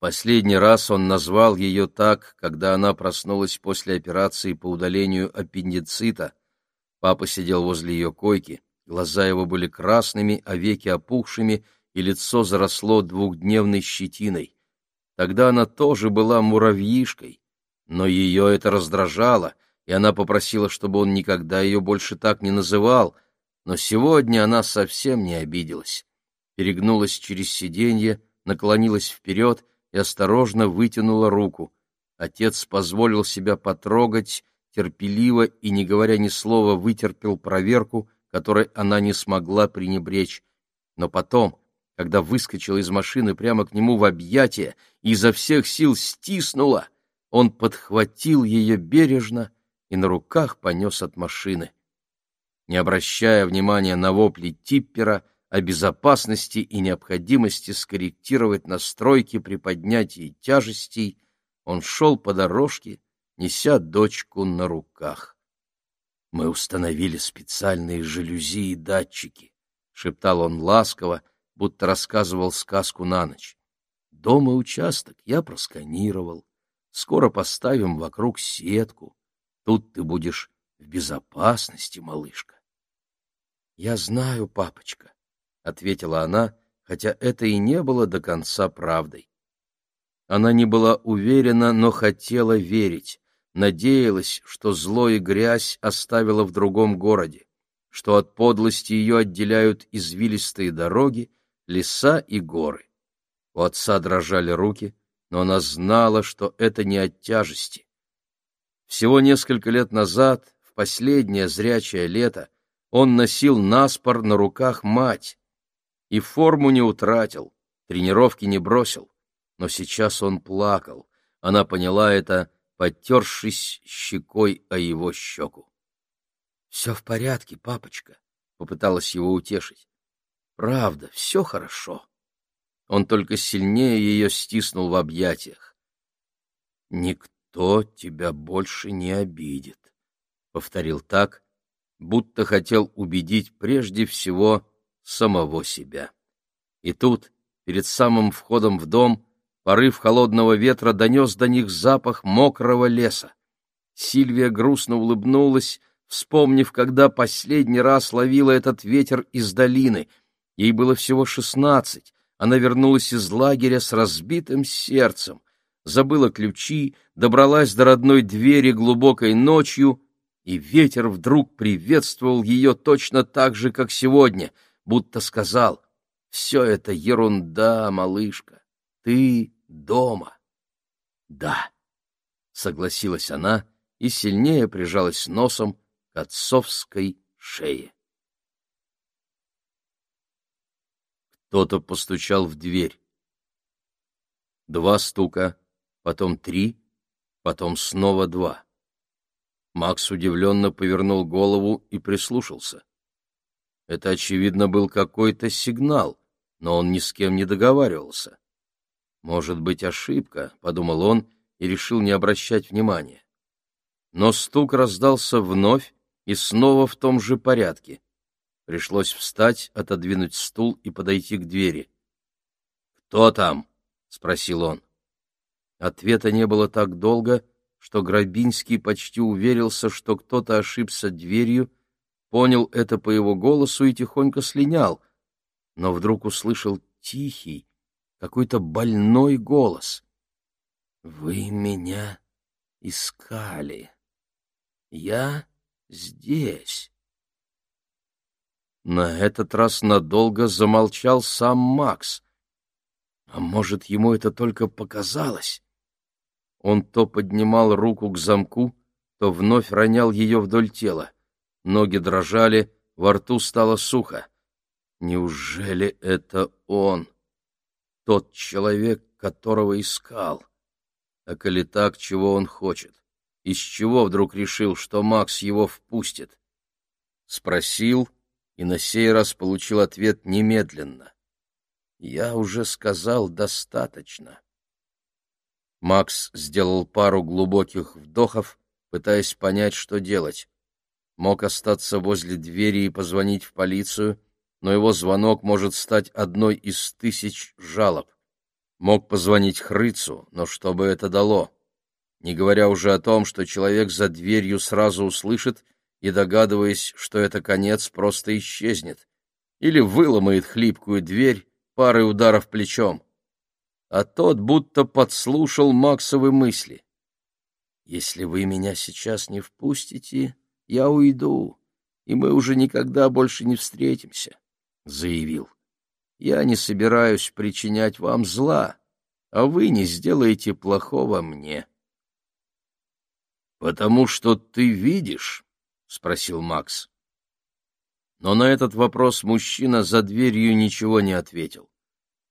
Последний раз он назвал ее так, когда она проснулась после операции по удалению аппендицита. Папа сидел возле ее койки, глаза его были красными, а веки опухшими, и лицо заросло двухдневной щетиной. Тогда она тоже была муравьишкой, но ее это раздражало, и она попросила, чтобы он никогда ее больше так не называл, но сегодня она совсем не обиделась. Перегнулась через сиденье, наклонилась вперед осторожно вытянула руку. Отец позволил себя потрогать, терпеливо и, не говоря ни слова, вытерпел проверку, которой она не смогла пренебречь. Но потом, когда выскочила из машины прямо к нему в объятия и изо всех сил стиснула, он подхватил ее бережно и на руках понес от машины. Не обращая внимания на вопли Типпера о безопасности и необходимости скорректировать настройки при поднятии тяжестей, он шел по дорожке, неся дочку на руках. «Мы установили специальные жалюзи и датчики», — шептал он ласково, — будто рассказывал сказку на ночь. Дом и участок я просканировал. Скоро поставим вокруг сетку. Тут ты будешь в безопасности, малышка. — Я знаю, папочка, — ответила она, хотя это и не было до конца правдой. Она не была уверена, но хотела верить, надеялась, что зло и грязь оставила в другом городе, что от подлости ее отделяют извилистые дороги, леса и горы. У отца дрожали руки, но она знала, что это не от тяжести. Всего несколько лет назад, в последнее зрячее лето, он носил наспор на руках мать и форму не утратил, тренировки не бросил. Но сейчас он плакал. Она поняла это, подтершись щекой о его щеку. — Все в порядке, папочка, — попыталась его утешить. Правда, все хорошо. Он только сильнее ее стиснул в объятиях. «Никто тебя больше не обидит», — повторил так, будто хотел убедить прежде всего самого себя. И тут, перед самым входом в дом, Порыв холодного ветра донес до них запах мокрого леса. Сильвия грустно улыбнулась, вспомнив, когда последний раз ловила этот ветер из долины. Ей было всего шестнадцать. Она вернулась из лагеря с разбитым сердцем, забыла ключи, добралась до родной двери глубокой ночью, и ветер вдруг приветствовал ее точно так же, как сегодня, будто сказал «Все это ерунда, малышка, ты дома». «Да», — согласилась она и сильнее прижалась носом к отцовской шее. Кто-то постучал в дверь. Два стука, потом три, потом снова два. Макс удивленно повернул голову и прислушался. Это, очевидно, был какой-то сигнал, но он ни с кем не договаривался. «Может быть, ошибка», — подумал он и решил не обращать внимания. Но стук раздался вновь и снова в том же порядке. Пришлось встать, отодвинуть стул и подойти к двери. «Кто там?» — спросил он. Ответа не было так долго, что Грабинский почти уверился, что кто-то ошибся дверью, понял это по его голосу и тихонько слинял, но вдруг услышал тихий, какой-то больной голос. «Вы меня искали. Я здесь». На этот раз надолго замолчал сам Макс. А может, ему это только показалось? Он то поднимал руку к замку, то вновь ронял ее вдоль тела. Ноги дрожали, во рту стало сухо. Неужели это он? Тот человек, которого искал? А коли так, чего он хочет? Из чего вдруг решил, что Макс его впустит? Спросил и на сей раз получил ответ немедленно. «Я уже сказал достаточно». Макс сделал пару глубоких вдохов, пытаясь понять, что делать. Мог остаться возле двери и позвонить в полицию, но его звонок может стать одной из тысяч жалоб. Мог позвонить Хрыцу, но что бы это дало? Не говоря уже о том, что человек за дверью сразу услышит — и, догадываясь, что это конец, просто исчезнет или выломает хлипкую дверь парой ударов плечом. А тот будто подслушал Максовы мысли. «Если вы меня сейчас не впустите, я уйду, и мы уже никогда больше не встретимся», — заявил. «Я не собираюсь причинять вам зла, а вы не сделаете плохого мне». «Потому что ты видишь», — спросил Макс. Но на этот вопрос мужчина за дверью ничего не ответил.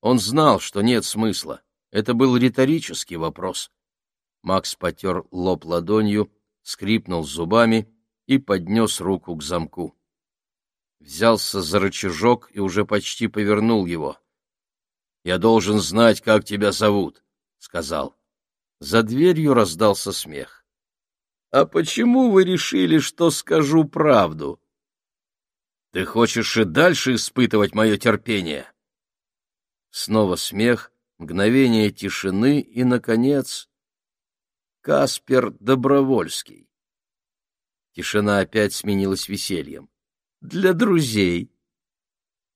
Он знал, что нет смысла. Это был риторический вопрос. Макс потер лоб ладонью, скрипнул зубами и поднес руку к замку. Взялся за рычажок и уже почти повернул его. «Я должен знать, как тебя зовут», — сказал. За дверью раздался смех. А почему вы решили, что скажу правду? Ты хочешь и дальше испытывать мое терпение? Снова смех, мгновение тишины и, наконец, Каспер Добровольский. Тишина опять сменилась весельем. Для друзей.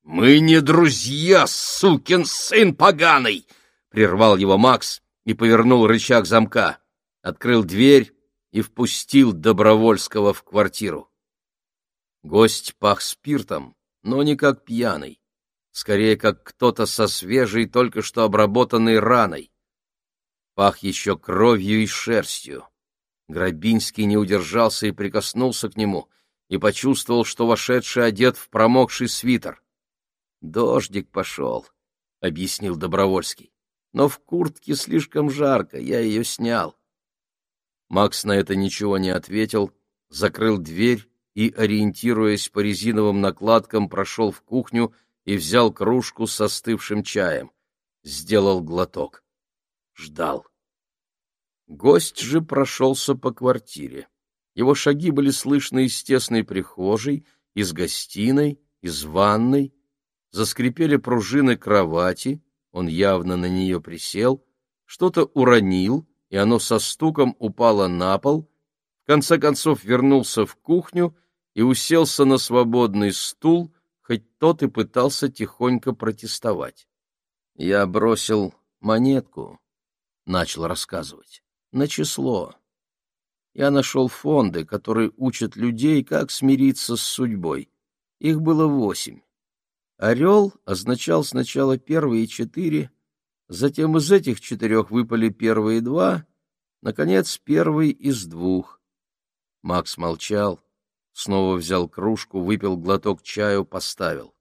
«Мы не друзья, сукин сын поганый!» — прервал его Макс и повернул рычаг замка. Открыл дверь, и впустил Добровольского в квартиру. Гость пах спиртом, но не как пьяный, скорее как кто-то со свежей, только что обработанной раной. Пах еще кровью и шерстью. Грабинский не удержался и прикоснулся к нему, и почувствовал, что вошедший одет в промокший свитер. «Дождик пошел», — объяснил Добровольский. «Но в куртке слишком жарко, я ее снял. Макс на это ничего не ответил, закрыл дверь и, ориентируясь по резиновым накладкам, прошел в кухню и взял кружку с остывшим чаем. Сделал глоток. Ждал. Гость же прошелся по квартире. Его шаги были слышны из тесной прихожей, из гостиной, из ванной. Заскрипели пружины кровати, он явно на нее присел, что-то уронил, и оно со стуком упало на пол, в конце концов вернулся в кухню и уселся на свободный стул, хоть тот и пытался тихонько протестовать. Я бросил монетку, — начал рассказывать, — на число. Я нашел фонды, которые учат людей, как смириться с судьбой. Их было восемь. Орел означал сначала первые четыре, затем из этих четырех выпали первые два, наконец, первый из двух. Макс молчал, снова взял кружку, выпил глоток чаю, поставил.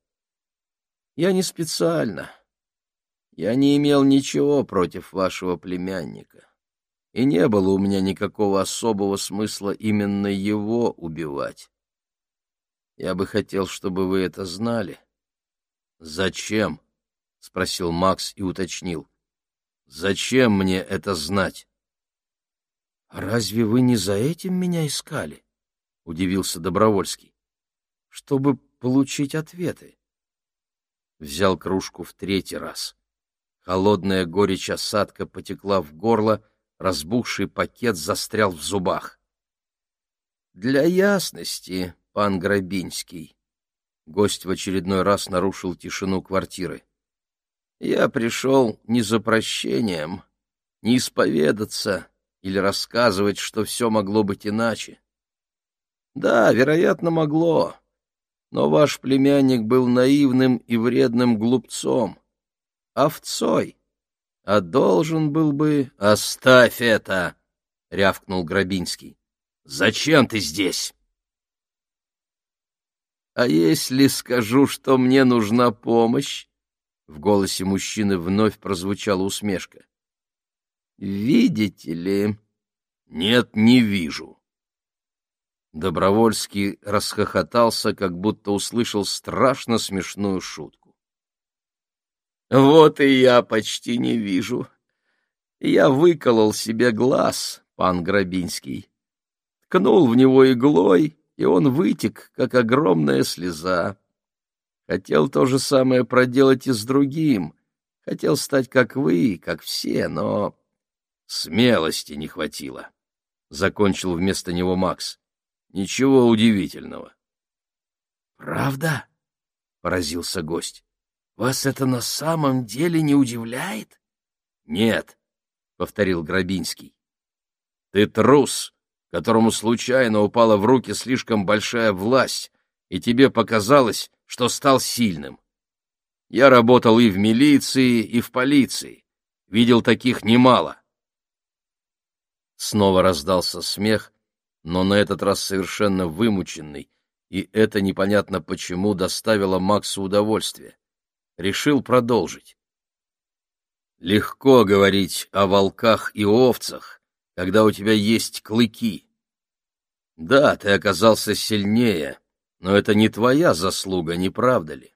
Я не специально. Я не имел ничего против вашего племянника. И не было у меня никакого особого смысла именно его убивать. Я бы хотел, чтобы вы это знали. Зачем? — спросил Макс и уточнил. Зачем мне это знать? Разве вы не за этим меня искали? — удивился Добровольский. — Чтобы получить ответы. Взял кружку в третий раз. Холодная горечь осадка потекла в горло, разбухший пакет застрял в зубах. — Для ясности, пан Грабинский, — гость в очередной раз нарушил тишину квартиры, — я пришел не за прощением, не исповедаться или рассказывать, что все могло быть иначе. Да, вероятно, могло, но ваш племянник был наивным и вредным глупцом, овцой, а должен был бы... — Оставь это! — рявкнул Грабинский. — Зачем ты здесь? — А если скажу, что мне нужна помощь? В голосе мужчины вновь прозвучала усмешка. — Видите ли... — Нет, не вижу. Добровольский расхохотался, как будто услышал страшно смешную шутку. Вот и я почти не вижу. Я выколол себе глаз, пан Грабинский. Ткнул в него иглой, и он вытек, как огромная слеза. Хотел то же самое проделать и с другим. Хотел стать как вы, как все, но... Смелости не хватило. Закончил вместо него Макс. Ничего удивительного. «Правда?» — поразился гость. Вас это на самом деле не удивляет? Нет, повторил Грабинский. Ты трус, которому случайно упала в руки слишком большая власть, и тебе показалось, что стал сильным. Я работал и в милиции, и в полиции. Видел таких немало. Снова раздался смех, но на этот раз совершенно вымученный, и это непонятно почему доставило Максу удовольствие решил продолжить. Легко говорить о волках и овцах, когда у тебя есть клыки. Да, ты оказался сильнее, но это не твоя заслуга, не правда ли?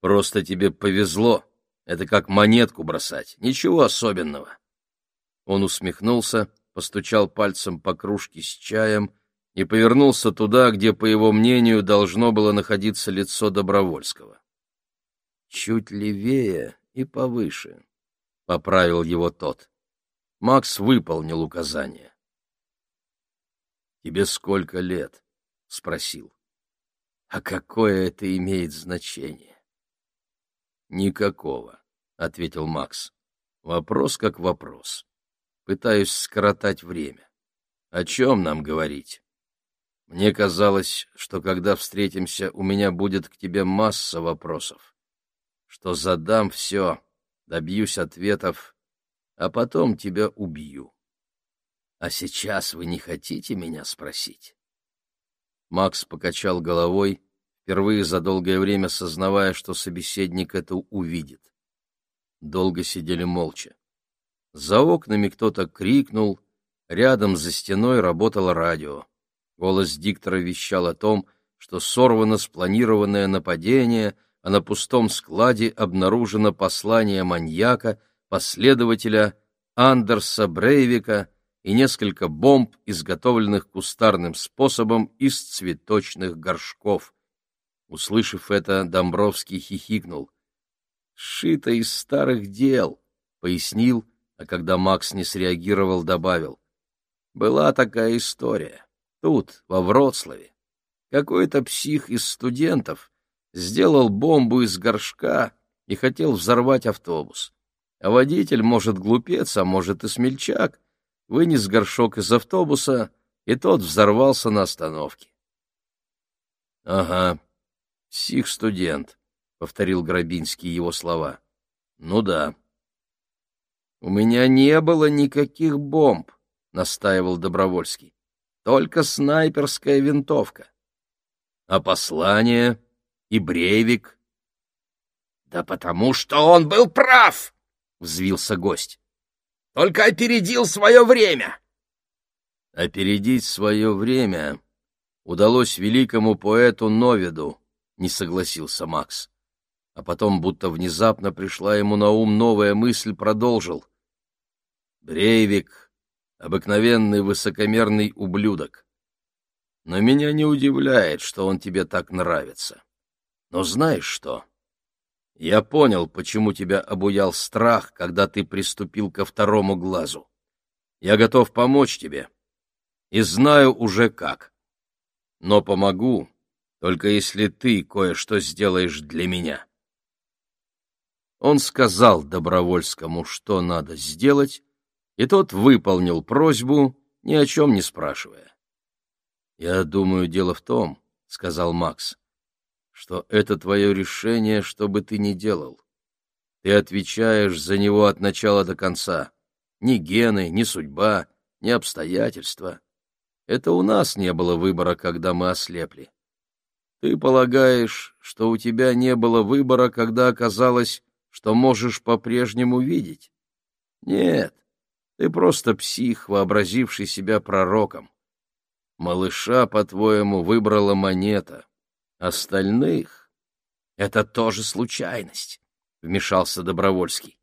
Просто тебе повезло, это как монетку бросать, ничего особенного. Он усмехнулся, постучал пальцем по кружке с чаем и повернулся туда, где, по его мнению, должно было находиться лицо Добровольского чуть левее и повыше, — поправил его тот. Макс выполнил указание. — Тебе сколько лет? — спросил. — А какое это имеет значение? — Никакого, — ответил Макс. — Вопрос как вопрос. Пытаюсь скоротать время. О чем нам говорить? Мне казалось, что когда встретимся, у меня будет к тебе масса вопросов что задам все, добьюсь ответов, а потом тебя убью. А сейчас вы не хотите меня спросить? Макс покачал головой, впервые за долгое время сознавая, что собеседник это увидит. Долго сидели молча. За окнами кто-то крикнул, рядом за стеной работало радио. Голос диктора вещал о том, что сорвано спланированное нападение — а на пустом складе обнаружено послание маньяка, последователя Андерса Брейвика и несколько бомб, изготовленных кустарным способом из цветочных горшков. Услышав это, Домбровский хихикнул. «Шито из старых дел», — пояснил а когда Макс не среагировал, добавил. Была такая история. Тут, во Вроцлаве. Какой-то псих из студентов сделал бомбу из горшка и хотел взорвать автобус. А водитель, может, глупец, а может и смельчак, вынес горшок из автобуса, и тот взорвался на остановке. — Ага, псих-студент, — повторил Грабинский его слова. — Ну да. — У меня не было никаких бомб, — настаивал Добровольский. — Только снайперская винтовка. — А послание и Брейвик? — Да потому что он был прав! — взвился гость. — Только опередил свое время! Опередить свое время удалось великому поэту Новиду, не согласился Макс. А потом, будто внезапно пришла ему на ум новая мысль, продолжил. Брейвик — обыкновенный высокомерный ублюдок. Но меня не удивляет, что он тебе так нравится. Но знаешь что? Я понял, почему тебя обуял страх, когда ты приступил ко второму глазу. Я готов помочь тебе. И знаю уже как. Но помогу, только если ты кое-что сделаешь для меня. Он сказал Добровольскому, что надо сделать, и тот выполнил просьбу, ни о чем не спрашивая. «Я думаю, дело в том, — сказал Макс, — что это твое решение, что бы ты ни делал. Ты отвечаешь за него от начала до конца. Ни гены, ни судьба, ни обстоятельства. Это у нас не было выбора, когда мы ослепли. Ты полагаешь, что у тебя не было выбора, когда оказалось, что можешь по-прежнему видеть? Нет, ты просто псих, вообразивший себя пророком. Малыша, по-твоему, выбрала монета. Остальных — это тоже случайность, — вмешался Добровольский.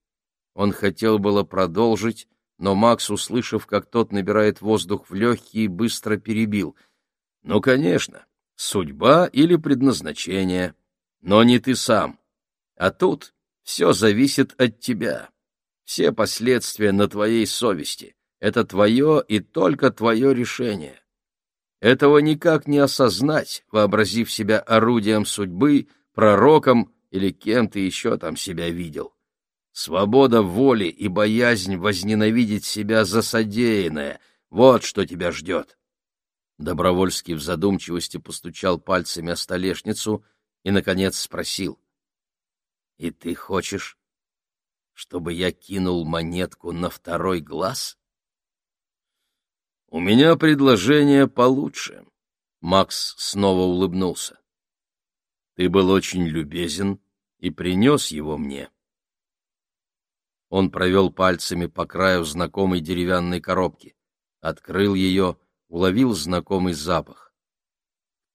Он хотел было продолжить, но Макс, услышав, как тот набирает воздух в легкие, быстро перебил. — Ну, конечно, судьба или предназначение, но не ты сам. А тут все зависит от тебя. Все последствия на твоей совести. Это твое и только твое решение. Этого никак не осознать, вообразив себя орудием судьбы, пророком или кем ты еще там себя видел. Свобода воли и боязнь возненавидеть себя за содеянное — вот что тебя ждет. Добровольский в задумчивости постучал пальцами о столешницу и, наконец, спросил. — И ты хочешь, чтобы я кинул монетку на второй глаз? — У меня предложение получше. Макс снова улыбнулся. — Ты был очень любезен и принес его мне. Он провел пальцами по краю знакомой деревянной коробки, открыл ее — уловил знакомый запах.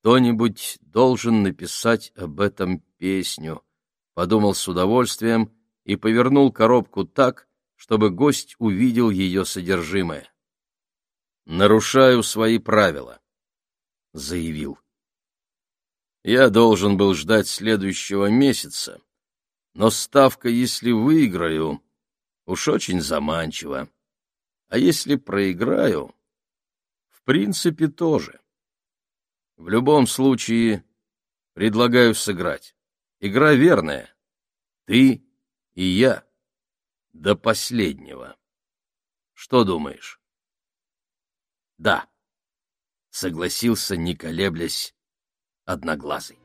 «Кто-нибудь должен написать об этом песню», — подумал с удовольствием и повернул коробку так, чтобы гость увидел ее содержимое. «Нарушаю свои правила», — заявил. «Я должен был ждать следующего месяца, но ставка, если выиграю, уж очень заманчива, а если проиграю, принципе, тоже. В любом случае, предлагаю сыграть. Игра верная. Ты и я. До последнего. Что думаешь? Да. Согласился, не колеблясь, одноглазый.